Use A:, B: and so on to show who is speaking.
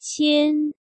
A: 千